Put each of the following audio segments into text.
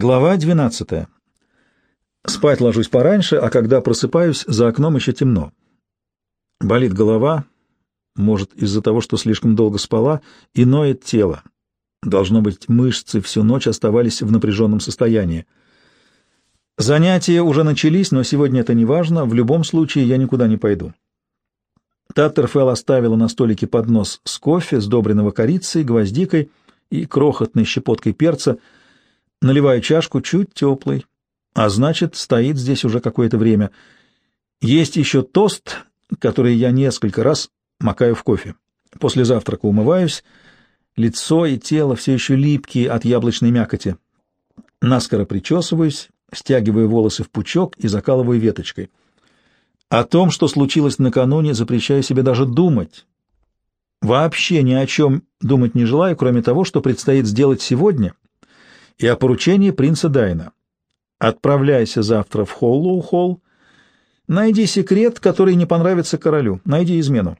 Глава 12. Спать ложусь пораньше, а когда просыпаюсь, за окном еще темно. Болит голова, может, из-за того, что слишком долго спала, и ноет тело. Должно быть, мышцы всю ночь оставались в напряженном состоянии. Занятия уже начались, но сегодня это не важно, в любом случае я никуда не пойду. Таттерфелл оставила на столике поднос с кофе, сдобренного корицей, гвоздикой и крохотной щепоткой перца — Наливаю чашку чуть теплый, а значит, стоит здесь уже какое-то время. Есть еще тост, который я несколько раз макаю в кофе. После завтрака умываюсь, лицо и тело все еще липкие от яблочной мякоти. Наскоро причесываюсь, стягиваю волосы в пучок и закалываю веточкой. О том, что случилось накануне, запрещаю себе даже думать. Вообще ни о чем думать не желаю, кроме того, что предстоит сделать сегодня — и о поручении принца Дайна. Отправляйся завтра в Холлоу-Холл, найди секрет, который не понравится королю, найди измену.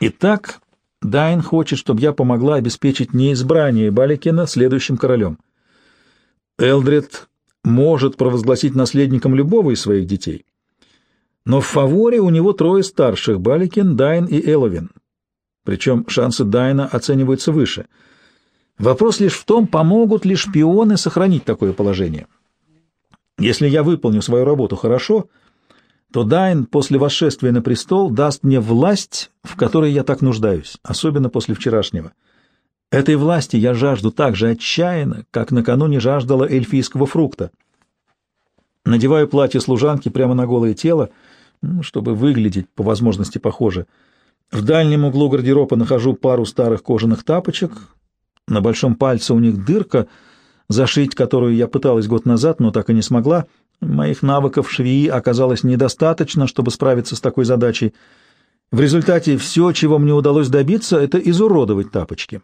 Итак, Дайн хочет, чтобы я помогла обеспечить неизбрание Баликина следующим королем. Элдред может провозгласить наследником любого из своих детей, но в фаворе у него трое старших — Баликин, Дайн и Эловин. Причем шансы Дайна оцениваются выше — Вопрос лишь в том, помогут ли шпионы сохранить такое положение. Если я выполню свою работу хорошо, то Дайн после восшествия на престол даст мне власть, в которой я так нуждаюсь, особенно после вчерашнего. Этой власти я жажду так же отчаянно, как накануне жаждала эльфийского фрукта. Надеваю платье служанки прямо на голое тело, чтобы выглядеть по возможности похоже. В дальнем углу гардероба нахожу пару старых кожаных тапочек, на большом пальце у них дырка, зашить которую я пыталась год назад, но так и не смогла. Моих навыков швеи оказалось недостаточно, чтобы справиться с такой задачей. В результате все, чего мне удалось добиться, это изуродовать тапочки.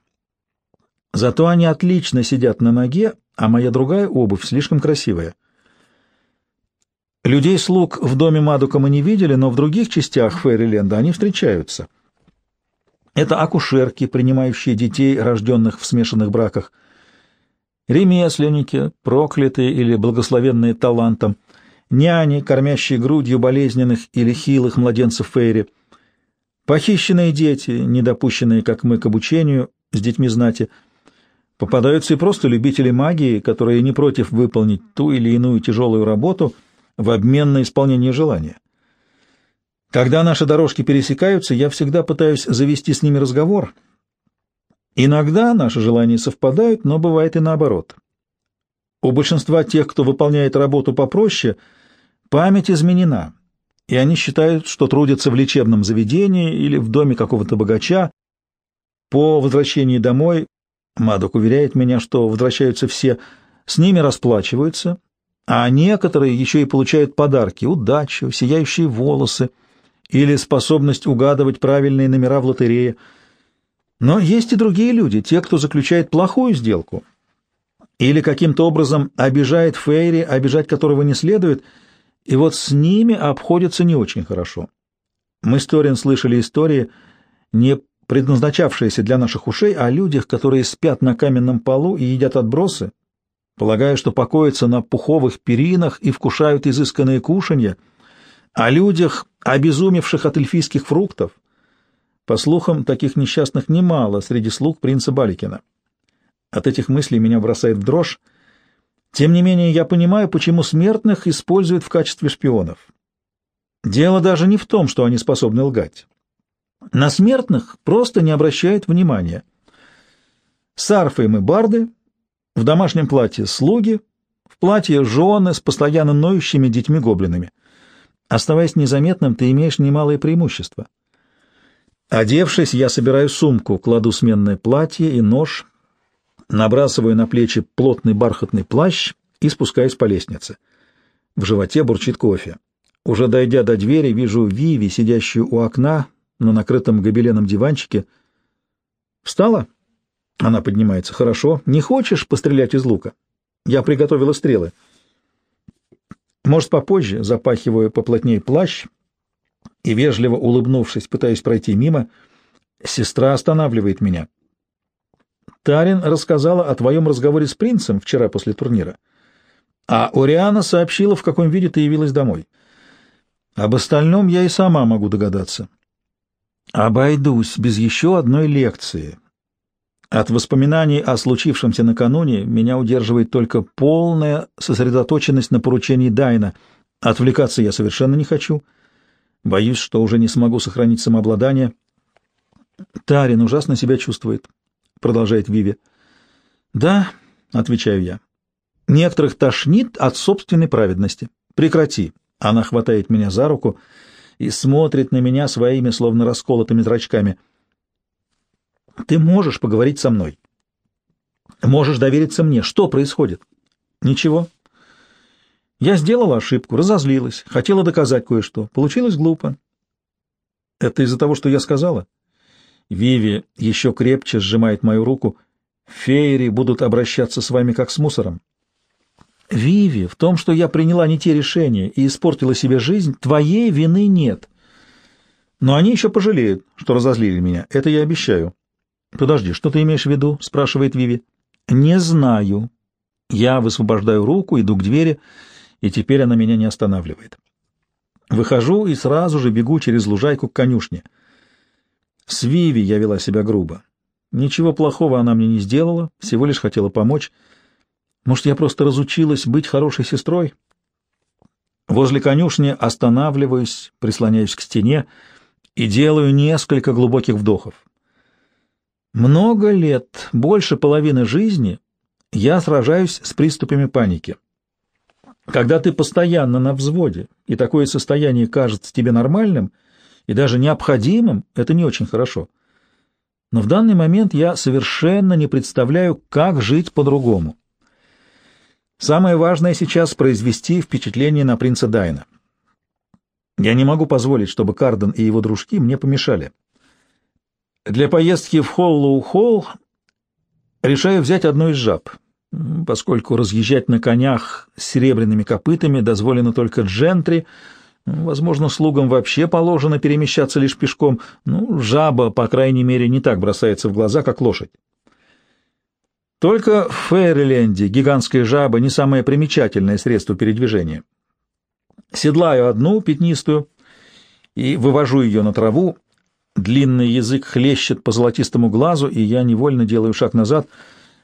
Зато они отлично сидят на ноге, а моя другая обувь слишком красивая. Людей-слуг в доме Мадука мы не видели, но в других частях Фейриленда они встречаются. Это акушерки, принимающие детей, рожденных в смешанных браках, ремесленники, проклятые или благословенные талантом, няни, кормящие грудью болезненных или хилых младенцев Фейри, похищенные дети, недопущенные, как мы, к обучению с детьми знати, попадаются и просто любители магии, которые не против выполнить ту или иную тяжелую работу в обмен на исполнение желания. Когда наши дорожки пересекаются, я всегда пытаюсь завести с ними разговор. Иногда наши желания совпадают, но бывает и наоборот. У большинства тех, кто выполняет работу попроще, память изменена, и они считают, что трудятся в лечебном заведении или в доме какого-то богача. По возвращении домой Мадок уверяет меня, что возвращаются все, с ними расплачиваются, а некоторые еще и получают подарки, удачу, сияющие волосы — или способность угадывать правильные номера в лотерее. Но есть и другие люди, те, кто заключает плохую сделку или каким-то образом обижает Фейри, обижать которого не следует, и вот с ними обходятся не очень хорошо. Мы с Торин слышали истории, не предназначавшиеся для наших ушей, о людях, которые спят на каменном полу и едят отбросы, полагая, что покоятся на пуховых перинах и вкушают изысканные кушанья — о людях, обезумевших от эльфийских фруктов. По слухам, таких несчастных немало среди слуг принца Баликина. От этих мыслей меня бросает в дрожь. Тем не менее, я понимаю, почему смертных используют в качестве шпионов. Дело даже не в том, что они способны лгать. На смертных просто не обращают внимания. С арфой мы барды, в домашнем платье слуги, в платье жены с постоянно ноющими детьми-гоблинами. Оставаясь незаметным, ты имеешь немалое преимущество. Одевшись, я собираю сумку, кладу сменное платье и нож, набрасываю на плечи плотный бархатный плащ и спускаюсь по лестнице. В животе бурчит кофе. Уже дойдя до двери, вижу Виви, сидящую у окна на накрытом гобеленом диванчике. «Встала?» Она поднимается. «Хорошо. Не хочешь пострелять из лука? Я приготовила стрелы». Может, попозже, запахиваю поплотнее плащ и, вежливо улыбнувшись, пытаюсь пройти мимо, сестра останавливает меня. Тарин рассказала о твоем разговоре с принцем вчера после турнира. А Ориана сообщила, в каком виде ты явилась домой. Об остальном я и сама могу догадаться. Обойдусь без еще одной лекции. От воспоминаний о случившемся накануне меня удерживает только полная сосредоточенность на поручении Дайна. Отвлекаться я совершенно не хочу. Боюсь, что уже не смогу сохранить самообладание. Тарин ужасно себя чувствует, — продолжает Виви. Да, — отвечаю я. Некоторых тошнит от собственной праведности. Прекрати. Она хватает меня за руку и смотрит на меня своими, словно расколотыми зрачками. Ты можешь поговорить со мной. Можешь довериться мне. Что происходит? Ничего. Я сделала ошибку, разозлилась, хотела доказать кое-что. Получилось глупо. Это из-за того, что я сказала? Виви еще крепче сжимает мою руку. Фейри будут обращаться с вами как с мусором. Виви, в том, что я приняла не те решения и испортила себе жизнь, твоей вины нет. Но они еще пожалеют, что разозлили меня. Это я обещаю. Подожди, что ты имеешь в виду? спрашивает Виви. Не знаю. Я высвобождаю руку, иду к двери, и теперь она меня не останавливает. Выхожу и сразу же бегу через лужайку к конюшне. С Виви я вела себя грубо. Ничего плохого она мне не сделала, всего лишь хотела помочь. Может, я просто разучилась быть хорошей сестрой? Возле конюшни останавливаюсь, прислоняюсь к стене и делаю несколько глубоких вдохов. Много лет, больше половины жизни, я сражаюсь с приступами паники. Когда ты постоянно на взводе, и такое состояние кажется тебе нормальным и даже необходимым, это не очень хорошо. Но в данный момент я совершенно не представляю, как жить по-другому. Самое важное сейчас — произвести впечатление на принца Дайна. Я не могу позволить, чтобы Карден и его дружки мне помешали. Для поездки в Холлоу-Холл решаю взять одну из жаб, поскольку разъезжать на конях с серебряными копытами дозволено только джентри, возможно, слугам вообще положено перемещаться лишь пешком, ну, жаба, по крайней мере, не так бросается в глаза, как лошадь. Только в Фейриленде гигантская жаба не самое примечательное средство передвижения. Седлаю одну пятнистую и вывожу ее на траву. Длинный язык хлещет по золотистому глазу, и я невольно делаю шаг назад,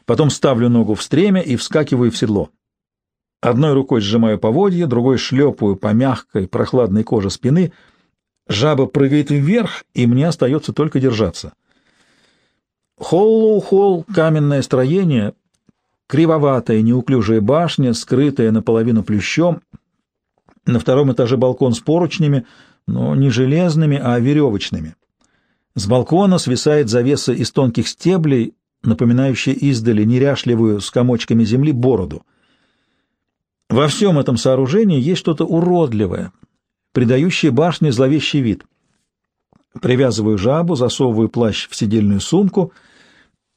потом ставлю ногу в стремя и вскакиваю в седло. Одной рукой сжимаю поводья, другой шлепаю по мягкой прохладной коже спины. Жаба прыгает вверх, и мне остается только держаться. Холлоу-холл — каменное строение, кривоватая неуклюжая башня, скрытая наполовину плющом. На втором этаже балкон с поручнями, но не железными, а веревочными. С балкона свисает завеса из тонких стеблей, напоминающая издали неряшливую с комочками земли бороду. Во всем этом сооружении есть что-то уродливое, придающее башне зловещий вид. Привязываю жабу, засовываю плащ в сидельную сумку —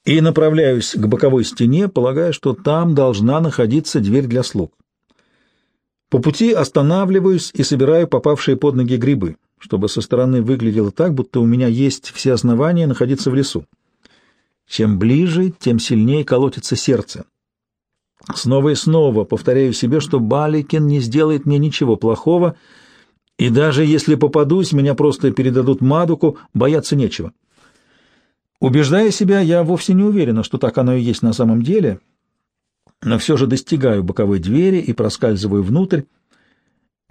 и направляюсь к боковой стене, полагая, что там должна находиться дверь для слуг. По пути останавливаюсь и собираю попавшие под ноги грибы, чтобы со стороны выглядело так, будто у меня есть все основания находиться в лесу. Чем ближе, тем сильнее колотится сердце. Снова и снова повторяю себе, что Баликин не сделает мне ничего плохого, и даже если попадусь, меня просто передадут Мадуку, бояться нечего. Убеждая себя, я вовсе не уверена, что так оно и есть на самом деле, но все же достигаю боковой двери и проскальзываю внутрь.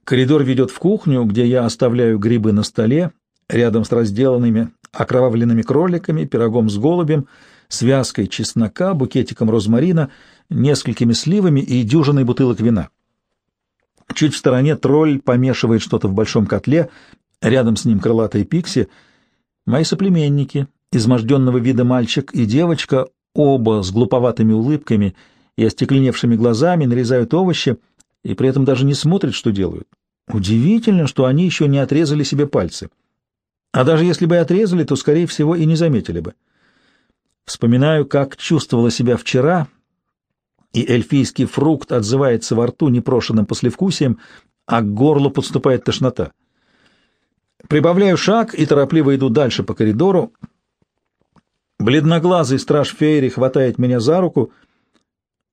Коридор ведет в кухню, где я оставляю грибы на столе, рядом с разделанными окровавленными кроликами, пирогом с голубем, связкой чеснока, букетиком розмарина, несколькими сливами и дюжиной бутылок вина. Чуть в стороне тролль помешивает что-то в большом котле, рядом с ним крылатые пикси, мои соплеменники, изможденного вида мальчик и девочка, оба с глуповатыми улыбками и остекленевшими глазами, нарезают овощи и при этом даже не смотрят, что делают. Удивительно, что они еще не отрезали себе пальцы. А даже если бы отрезали, то, скорее всего, и не заметили бы. Вспоминаю, как чувствовала себя вчера, и эльфийский фрукт отзывается во рту непрошенным послевкусием, а к горлу подступает тошнота. Прибавляю шаг и торопливо иду дальше по коридору, Бледноглазый страж Фейри хватает меня за руку,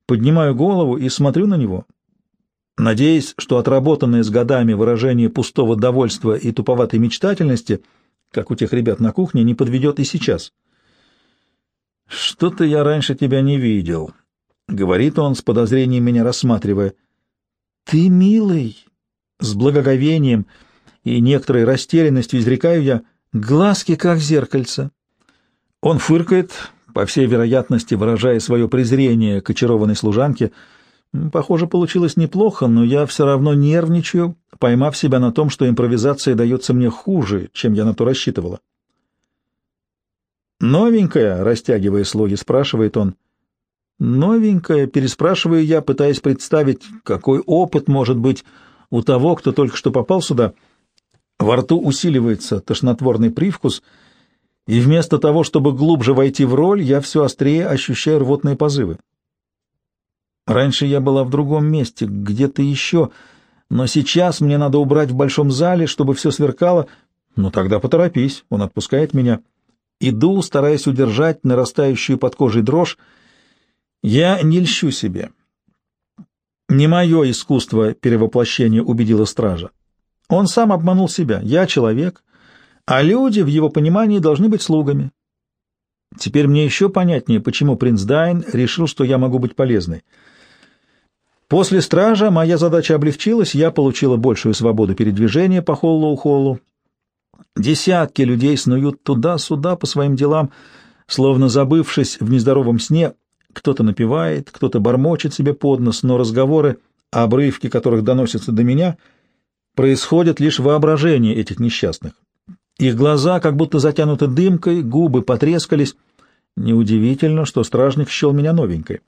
поднимаю голову и смотрю на него, надеясь, что отработанное с годами выражение пустого довольства и туповатой мечтательности, как у тех ребят на кухне, не подведет и сейчас. «Что-то я раньше тебя не видел», — говорит он, с подозрением меня рассматривая. «Ты милый!» С благоговением и некоторой растерянностью изрекаю я «глазки, как зеркальце». Он фыркает, по всей вероятности выражая свое презрение к очарованной служанке. Похоже, получилось неплохо, но я все равно нервничаю, поймав себя на том, что импровизация дается мне хуже, чем я на то рассчитывала. «Новенькая?» — растягивая слоги, спрашивает он. «Новенькая?» — переспрашиваю я, пытаясь представить, какой опыт может быть у того, кто только что попал сюда. Во рту усиливается тошнотворный привкус — и вместо того, чтобы глубже войти в роль, я все острее ощущаю рвотные позывы. Раньше я была в другом месте, где-то еще, но сейчас мне надо убрать в большом зале, чтобы все сверкало. Ну тогда поторопись, он отпускает меня. Иду, стараясь удержать нарастающую под кожей дрожь. Я не льщу себе. Не мое искусство перевоплощения убедило стража. Он сам обманул себя. Я человек, а люди в его понимании должны быть слугами. Теперь мне еще понятнее, почему принц Дайн решил, что я могу быть полезной. После стража моя задача облегчилась, я получила большую свободу передвижения по Холлоу-Холлу. Десятки людей снуют туда-сюда по своим делам, словно забывшись в нездоровом сне. Кто-то напевает, кто-то бормочет себе под нос, но разговоры, обрывки которых доносятся до меня, происходят лишь в воображении этих несчастных. Их глаза как будто затянуты дымкой, губы потрескались. Неудивительно, что стражник счел меня новенькой.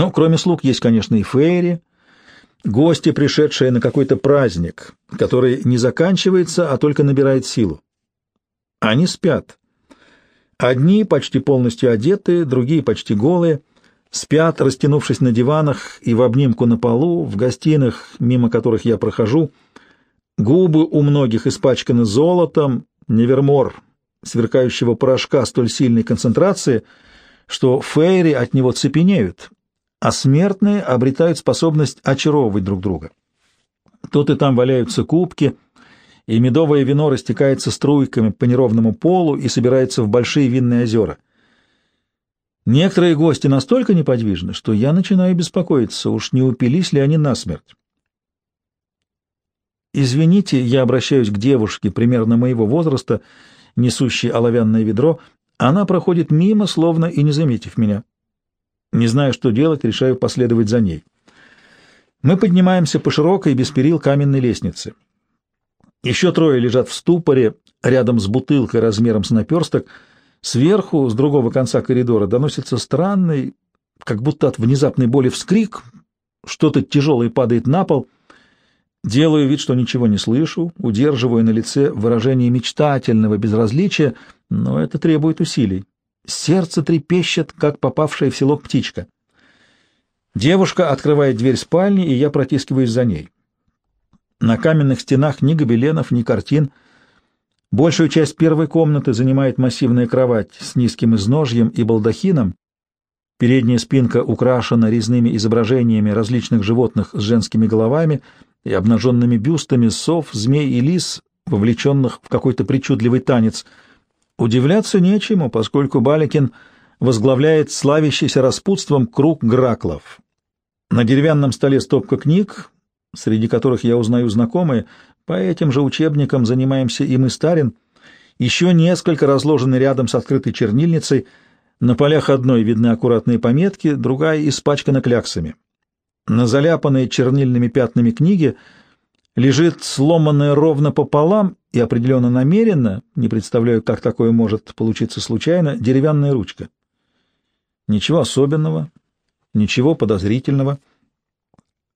Но кроме слуг есть, конечно, и фейри, гости, пришедшие на какой-то праздник, который не заканчивается, а только набирает силу. Они спят. Одни почти полностью одетые, другие почти голые, спят, растянувшись на диванах и в обнимку на полу, в гостиных, мимо которых я прохожу — Губы у многих испачканы золотом, невермор, сверкающего порошка столь сильной концентрации, что фейри от него цепенеют, а смертные обретают способность очаровывать друг друга. Тут и там валяются кубки, и медовое вино растекается струйками по неровному полу и собирается в большие винные озера. Некоторые гости настолько неподвижны, что я начинаю беспокоиться, уж не упились ли они насмерть. «Извините, я обращаюсь к девушке примерно моего возраста, несущей оловянное ведро. Она проходит мимо, словно и не заметив меня. Не знаю, что делать, решаю последовать за ней. Мы поднимаемся по широкой, без перил каменной лестнице. Еще трое лежат в ступоре, рядом с бутылкой размером с наперсток. Сверху, с другого конца коридора, доносится странный, как будто от внезапной боли вскрик. Что-то тяжелое падает на пол — Делаю вид, что ничего не слышу, удерживаю на лице выражение мечтательного безразличия, но это требует усилий. Сердце трепещет, как попавшая в селок птичка. Девушка открывает дверь спальни, и я протискиваюсь за ней. На каменных стенах ни гобеленов, ни картин. Большую часть первой комнаты занимает массивная кровать с низким изножьем и балдахином. Передняя спинка украшена резными изображениями различных животных с женскими головами — и обнаженными бюстами сов, змей и лис, вовлеченных в какой-то причудливый танец. Удивляться нечему, поскольку Баликин возглавляет славящийся распутством круг Граклов. На деревянном столе стопка книг, среди которых я узнаю знакомые, по этим же учебникам занимаемся и мы старин, еще несколько разложены рядом с открытой чернильницей, на полях одной видны аккуратные пометки, другая испачкана кляксами. На заляпанной чернильными пятнами книге лежит сломанная ровно пополам и определенно намеренно, не представляю, как такое может получиться случайно, деревянная ручка. Ничего особенного, ничего подозрительного.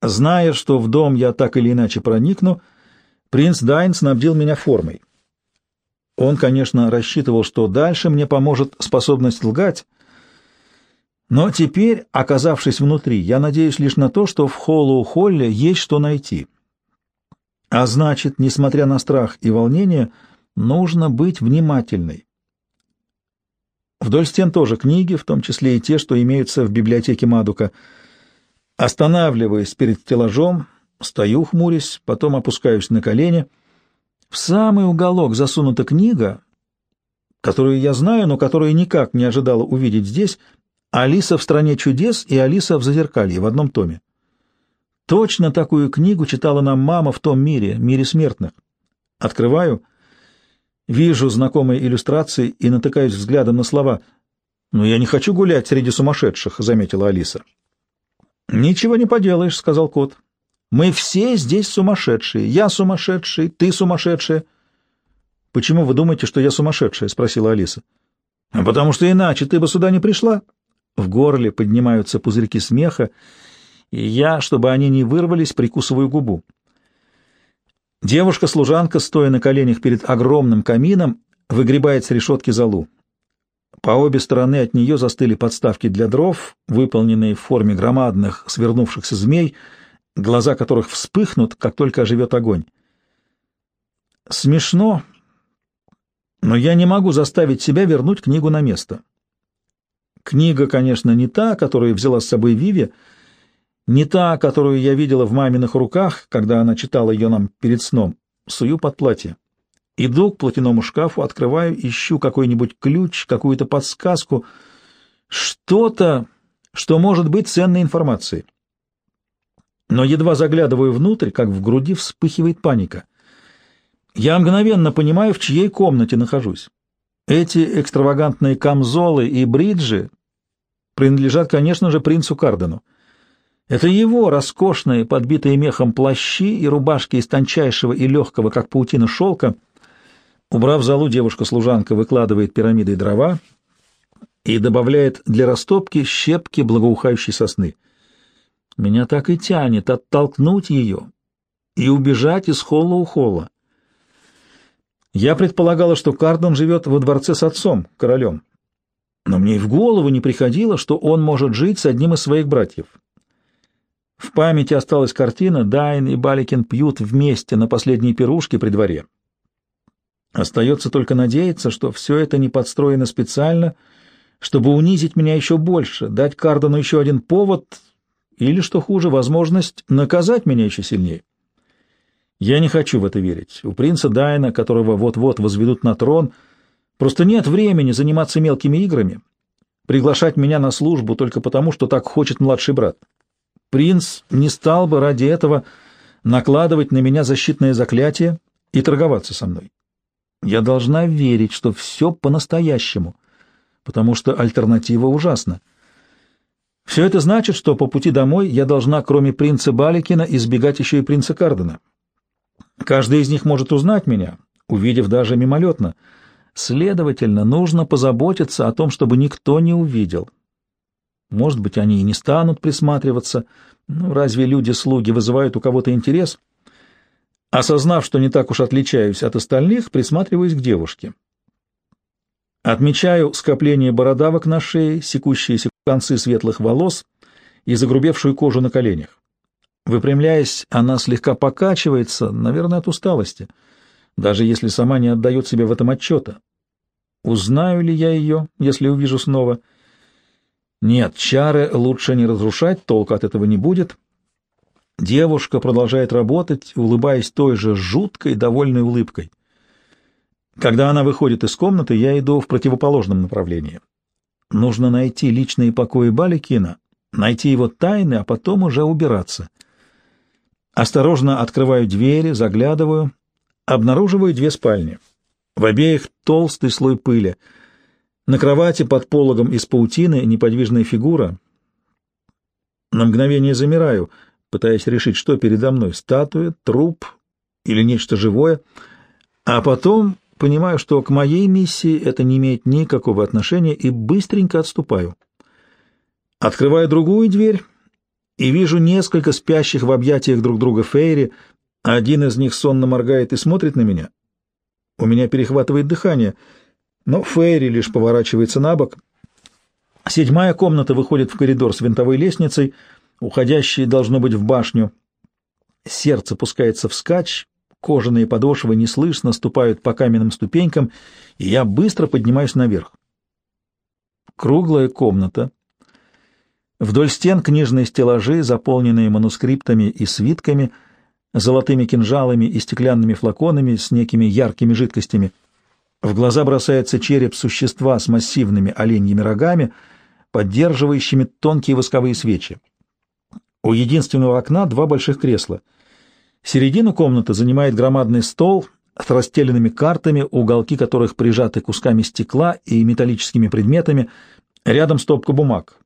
Зная, что в дом я так или иначе проникну, принц Дайн снабдил меня формой. Он, конечно, рассчитывал, что дальше мне поможет способность лгать, но теперь, оказавшись внутри, я надеюсь лишь на то, что в Холлоу-Холле есть что найти. А значит, несмотря на страх и волнение, нужно быть внимательной. Вдоль стен тоже книги, в том числе и те, что имеются в библиотеке Мадука. Останавливаясь перед стеллажом, стою, хмурясь, потом опускаюсь на колени. В самый уголок засунута книга, которую я знаю, но которую никак не ожидала увидеть здесь, «Алиса в стране чудес» и «Алиса в зазеркалье» в одном томе. Точно такую книгу читала нам мама в том мире, мире смертных. Открываю, вижу знакомые иллюстрации и натыкаюсь взглядом на слова. «Но я не хочу гулять среди сумасшедших», — заметила Алиса. «Ничего не поделаешь», — сказал кот. «Мы все здесь сумасшедшие. Я сумасшедший, ты сумасшедшая». «Почему вы думаете, что я сумасшедшая?» — спросила Алиса. «А потому что иначе ты бы сюда не пришла». В горле поднимаются пузырьки смеха, и я, чтобы они не вырвались, прикусываю губу. Девушка-служанка, стоя на коленях перед огромным камином, выгребает с решетки золу. По обе стороны от нее застыли подставки для дров, выполненные в форме громадных свернувшихся змей, глаза которых вспыхнут, как только оживет огонь. Смешно, но я не могу заставить себя вернуть книгу на место. Книга, конечно, не та, которую взяла с собой Виви, не та, которую я видела в маминых руках, когда она читала ее нам перед сном. Сую под платье. Иду к платяному шкафу, открываю, ищу какой-нибудь ключ, какую-то подсказку, что-то, что может быть ценной информацией. Но едва заглядываю внутрь, как в груди вспыхивает паника. Я мгновенно понимаю, в чьей комнате нахожусь. Эти экстравагантные камзолы и бриджи принадлежат, конечно же, принцу Кардену. Это его роскошные, подбитые мехом плащи и рубашки из тончайшего и легкого, как паутина, шелка. Убрав залу, девушка-служанка выкладывает пирамидой дрова и добавляет для растопки щепки благоухающей сосны. Меня так и тянет оттолкнуть ее и убежать из холла у холла. Я предполагала, что Кардон живет во дворце с отцом, королем. Но мне и в голову не приходило, что он может жить с одним из своих братьев. В памяти осталась картина, Дайн и Баликин пьют вместе на последней пирушке при дворе. Остается только надеяться, что все это не подстроено специально, чтобы унизить меня еще больше, дать Кардону еще один повод или, что хуже, возможность наказать меня еще сильнее. Я не хочу в это верить. У принца Дайна, которого вот-вот возведут на трон, просто нет времени заниматься мелкими играми, приглашать меня на службу только потому, что так хочет младший брат. Принц не стал бы ради этого накладывать на меня защитное заклятие и торговаться со мной. Я должна верить, что все по-настоящему, потому что альтернатива ужасна. Все это значит, что по пути домой я должна, кроме принца Баликина, избегать еще и принца Кардена. Каждый из них может узнать меня, увидев даже мимолетно. Следовательно, нужно позаботиться о том, чтобы никто не увидел. Может быть, они и не станут присматриваться. Ну, разве люди-слуги вызывают у кого-то интерес? Осознав, что не так уж отличаюсь от остальных, присматриваюсь к девушке. Отмечаю скопление бородавок на шее, секущиеся концы светлых волос и загрубевшую кожу на коленях. Выпрямляясь, она слегка покачивается, наверное, от усталости, даже если сама не отдает себе в этом отчета. Узнаю ли я ее, если увижу снова? Нет, чары лучше не разрушать, толку от этого не будет. Девушка продолжает работать, улыбаясь той же жуткой, довольной улыбкой. Когда она выходит из комнаты, я иду в противоположном направлении. Нужно найти личные покои Баликина, найти его тайны, а потом уже убираться. Осторожно открываю двери, заглядываю, обнаруживаю две спальни. В обеих толстый слой пыли. На кровати под пологом из паутины неподвижная фигура. На мгновение замираю, пытаясь решить, что передо мной — статуя, труп или нечто живое, а потом понимаю, что к моей миссии это не имеет никакого отношения и быстренько отступаю. Открываю другую дверь и вижу несколько спящих в объятиях друг друга Фейри, один из них сонно моргает и смотрит на меня. У меня перехватывает дыхание, но Фейри лишь поворачивается на бок. Седьмая комната выходит в коридор с винтовой лестницей, уходящей должно быть в башню. Сердце пускается вскачь, кожаные подошвы неслышно ступают по каменным ступенькам, и я быстро поднимаюсь наверх. Круглая комната. Вдоль стен книжные стеллажи, заполненные манускриптами и свитками, золотыми кинжалами и стеклянными флаконами с некими яркими жидкостями. В глаза бросается череп существа с массивными оленьими рогами, поддерживающими тонкие восковые свечи. У единственного окна два больших кресла. Середину комнаты занимает громадный стол с расстеленными картами, уголки которых прижаты кусками стекла и металлическими предметами, рядом стопка бумаг.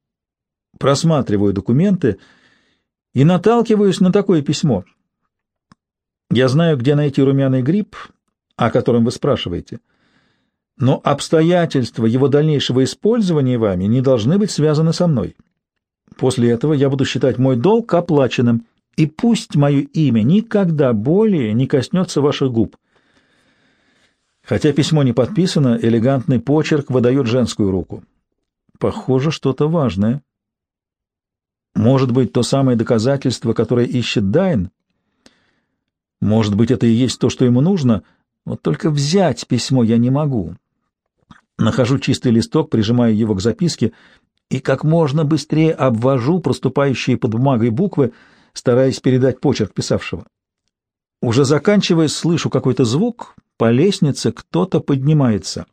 Просматриваю документы и наталкиваюсь на такое письмо. Я знаю, где найти румяный гриб, о котором вы спрашиваете, но обстоятельства его дальнейшего использования вами не должны быть связаны со мной. После этого я буду считать мой долг оплаченным, и пусть мое имя никогда более не коснется ваших губ. Хотя письмо не подписано, элегантный почерк выдает женскую руку. Похоже, что-то важное. Может быть, то самое доказательство, которое ищет Дайн? Может быть, это и есть то, что ему нужно? Вот только взять письмо я не могу. Нахожу чистый листок, прижимаю его к записке и как можно быстрее обвожу проступающие под бумагой буквы, стараясь передать почерк писавшего. Уже заканчивая, слышу какой-то звук, по лестнице кто-то поднимается.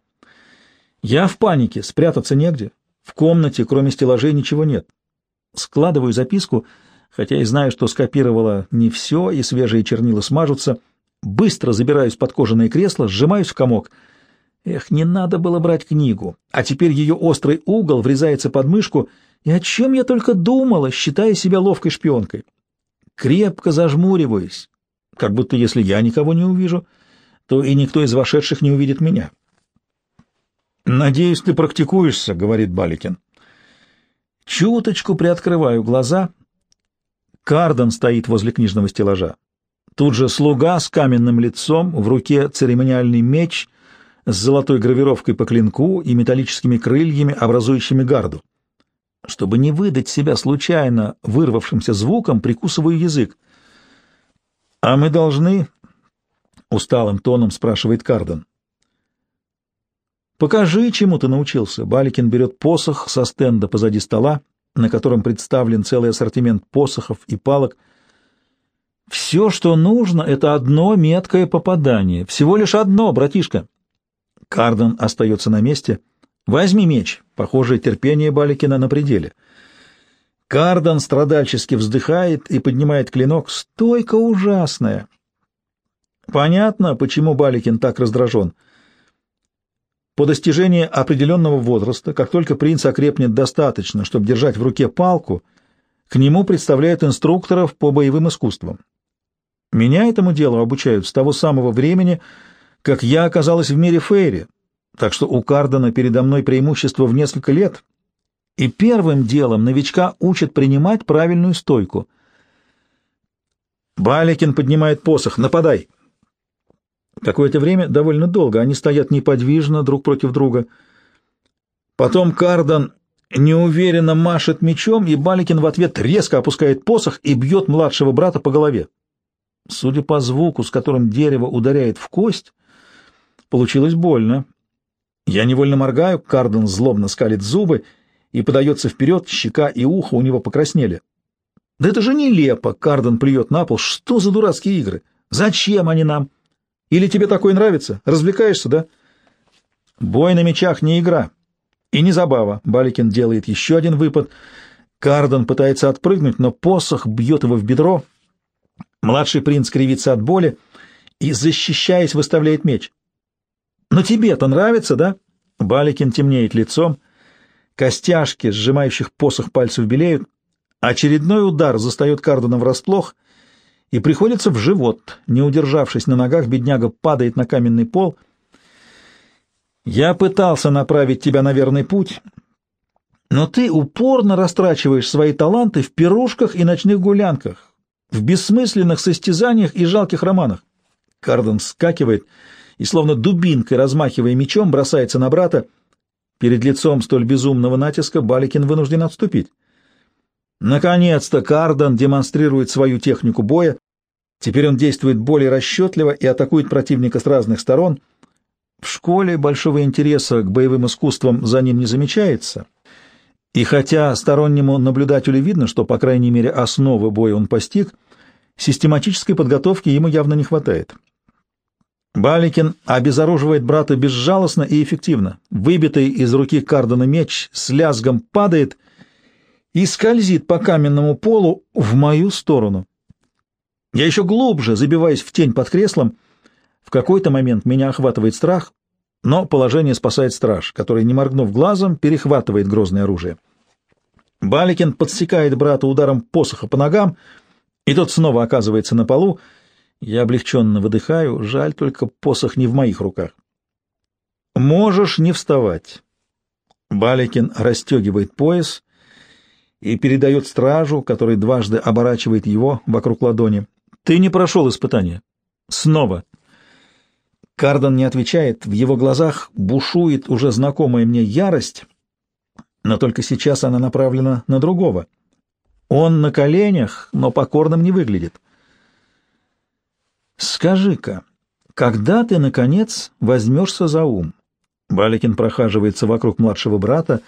Я в панике, спрятаться негде. В комнате, кроме стеллажей, ничего нет. Складываю записку, хотя и знаю, что скопировала не все, и свежие чернила смажутся. Быстро забираюсь под кожаное кресло, сжимаюсь в комок — Эх, не надо было брать книгу, а теперь ее острый угол врезается под мышку, и о чем я только думала, считая себя ловкой шпионкой. Крепко зажмуриваюсь, как будто если я никого не увижу, то и никто из вошедших не увидит меня. «Надеюсь, ты практикуешься», — говорит Баликин. Чуточку приоткрываю глаза. Кардон стоит возле книжного стеллажа. Тут же слуга с каменным лицом, в руке церемониальный меч — с золотой гравировкой по клинку и металлическими крыльями, образующими гарду. Чтобы не выдать себя случайно вырвавшимся звуком, прикусываю язык. «А мы должны...» — усталым тоном спрашивает Карден. «Покажи, чему ты научился». Баликин берет посох со стенда позади стола, на котором представлен целый ассортимент посохов и палок. «Все, что нужно, — это одно меткое попадание. Всего лишь одно, братишка». Карден остается на месте. «Возьми меч». Похоже, терпение Баликина на пределе. Карден страдальчески вздыхает и поднимает клинок. Стойка ужасная. Понятно, почему Баликин так раздражен. По достижении определенного возраста, как только принц окрепнет достаточно, чтобы держать в руке палку, к нему представляют инструкторов по боевым искусствам. Меня этому делу обучают с того самого времени, как я оказалась в мире Фейри, так что у Кардена передо мной преимущество в несколько лет, и первым делом новичка учат принимать правильную стойку. Баликин поднимает посох. «Нападай!» Какое-то время, довольно долго, они стоят неподвижно друг против друга. Потом Карден неуверенно машет мечом, и Баликин в ответ резко опускает посох и бьет младшего брата по голове. Судя по звуку, с которым дерево ударяет в кость, Получилось больно. Я невольно моргаю, Карден злобно скалит зубы и подается вперед, щека и ухо у него покраснели. «Да это же нелепо!» — Карден плюет на пол. «Что за дурацкие игры? Зачем они нам? Или тебе такое нравится? Развлекаешься, да?» «Бой на мечах не игра. И не забава». Баликин делает еще один выпад. Карден пытается отпрыгнуть, но посох бьет его в бедро. Младший принц кривится от боли и, защищаясь, выставляет меч. Но тебе-то нравится, да? Баликин темнеет лицом, костяшки, сжимающих посох пальцев, белеют. Очередной удар застает Кардена врасплох и приходится в живот. Не удержавшись на ногах, бедняга падает на каменный пол. Я пытался направить тебя на верный путь, но ты упорно растрачиваешь свои таланты в пирушках и ночных гулянках, в бессмысленных состязаниях и жалких романах. Карден вскакивает — и, словно дубинкой размахивая мечом, бросается на брата. Перед лицом столь безумного натиска Баликин вынужден отступить. Наконец-то Кардон демонстрирует свою технику боя. Теперь он действует более расчетливо и атакует противника с разных сторон. В школе большого интереса к боевым искусствам за ним не замечается, и хотя стороннему наблюдателю видно, что, по крайней мере, основы боя он постиг, систематической подготовки ему явно не хватает. Баликин обезоруживает брата безжалостно и эффективно. Выбитый из руки Кардена меч с лязгом падает и скользит по каменному полу в мою сторону. Я еще глубже забиваюсь в тень под креслом. В какой-то момент меня охватывает страх, но положение спасает страж, который, не моргнув глазом, перехватывает грозное оружие. Баликин подсекает брата ударом посоха по ногам, и тот снова оказывается на полу, я облегченно выдыхаю, жаль только посох не в моих руках. «Можешь не вставать». Баликин расстегивает пояс и передает стражу, который дважды оборачивает его вокруг ладони. «Ты не прошел испытание. Снова». Кардон не отвечает, в его глазах бушует уже знакомая мне ярость, но только сейчас она направлена на другого. Он на коленях, но покорным не выглядит. «Скажи-ка, когда ты, наконец, возьмешься за ум?» Баликин прохаживается вокруг младшего брата,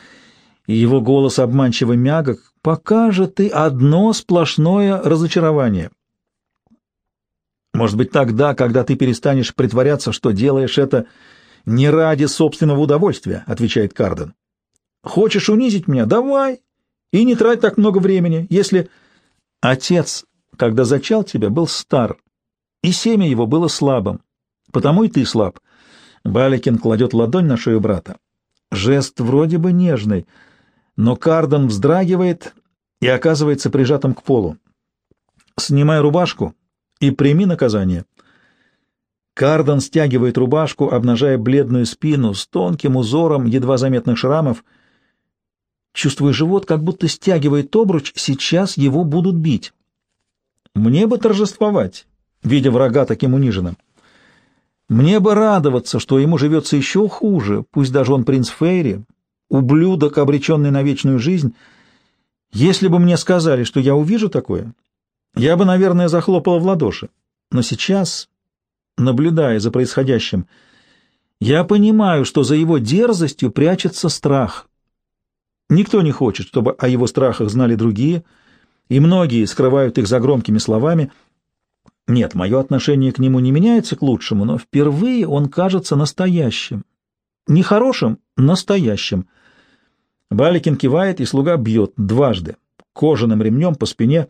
и его голос обманчиво мягок. «Пока же ты одно сплошное разочарование». «Может быть, тогда, когда ты перестанешь притворяться, что делаешь это не ради собственного удовольствия», — отвечает Карден. «Хочешь унизить меня? Давай! И не трать так много времени, если...» «Отец, когда зачал тебя, был стар», и семя его было слабым. Потому и ты слаб. Баликин кладет ладонь на шею брата. Жест вроде бы нежный, но Кардон вздрагивает и оказывается прижатым к полу. «Снимай рубашку и прими наказание». Кардон стягивает рубашку, обнажая бледную спину с тонким узором едва заметных шрамов. Чувствуя живот, как будто стягивает обруч, сейчас его будут бить. Мне бы торжествовать, видя врага таким униженным. Мне бы радоваться, что ему живется еще хуже, пусть даже он принц Фейри, ублюдок, обреченный на вечную жизнь. Если бы мне сказали, что я увижу такое, я бы, наверное, захлопала в ладоши. Но сейчас, наблюдая за происходящим, я понимаю, что за его дерзостью прячется страх. Никто не хочет, чтобы о его страхах знали другие, и многие скрывают их за громкими словами — нет, мое отношение к нему не меняется к лучшему, но впервые он кажется настоящим. Не хорошим, настоящим. Баликин кивает, и слуга бьет дважды, кожаным ремнем по спине.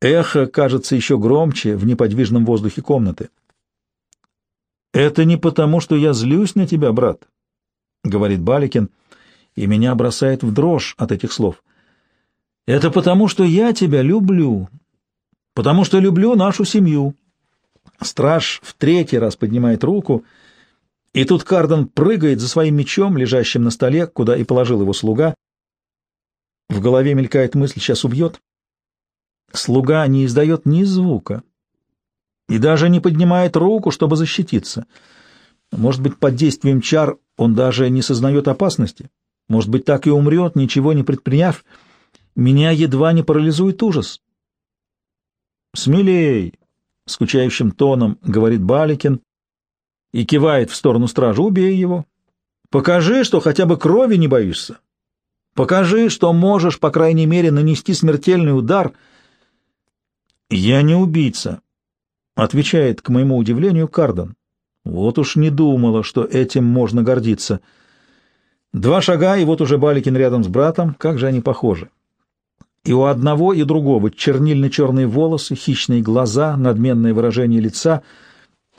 Эхо кажется еще громче в неподвижном воздухе комнаты. «Это не потому, что я злюсь на тебя, брат», — говорит Баликин, и меня бросает в дрожь от этих слов. «Это потому, что я тебя люблю, потому что люблю нашу семью. Страж в третий раз поднимает руку, и тут Карден прыгает за своим мечом, лежащим на столе, куда и положил его слуга. В голове мелькает мысль «сейчас убьет». Слуга не издает ни звука и даже не поднимает руку, чтобы защититься. Может быть, под действием чар он даже не сознает опасности. Может быть, так и умрет, ничего не предприняв. Меня едва не парализует ужас. «Смелей!» — скучающим тоном говорит Баликин и кивает в сторону стража. «Убей его! Покажи, что хотя бы крови не боишься! Покажи, что можешь, по крайней мере, нанести смертельный удар!» «Я не убийца!» — отвечает, к моему удивлению, Кардон. «Вот уж не думала, что этим можно гордиться!» Два шага, и вот уже Баликин рядом с братом, как же они похожи! И у одного и другого чернильно-черные волосы, хищные глаза, надменное выражение лица,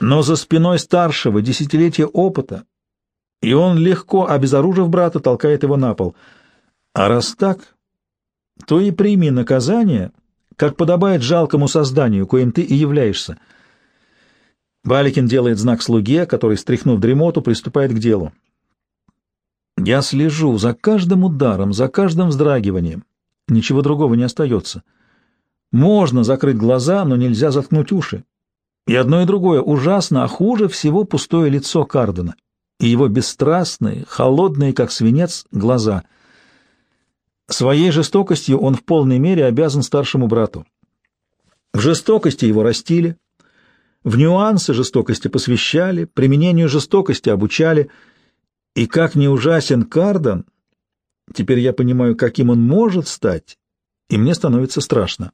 но за спиной старшего десятилетия опыта, и он, легко обезоружив брата, толкает его на пол. А раз так, то и прими наказание, как подобает жалкому созданию, коим ты и являешься. Баликин делает знак слуге, который, стряхнув дремоту, приступает к делу. Я слежу за каждым ударом, за каждым вздрагиванием. Ничего другого не остается. Можно закрыть глаза, но нельзя заткнуть уши. И одно и другое ужасно, а хуже всего пустое лицо Кардена и его бесстрастные, холодные, как свинец, глаза. Своей жестокостью он в полной мере обязан старшему брату. В жестокости его растили, в нюансы жестокости посвящали, применению жестокости обучали. И как не ужасен Кардон, теперь я понимаю, каким он может стать, и мне становится страшно.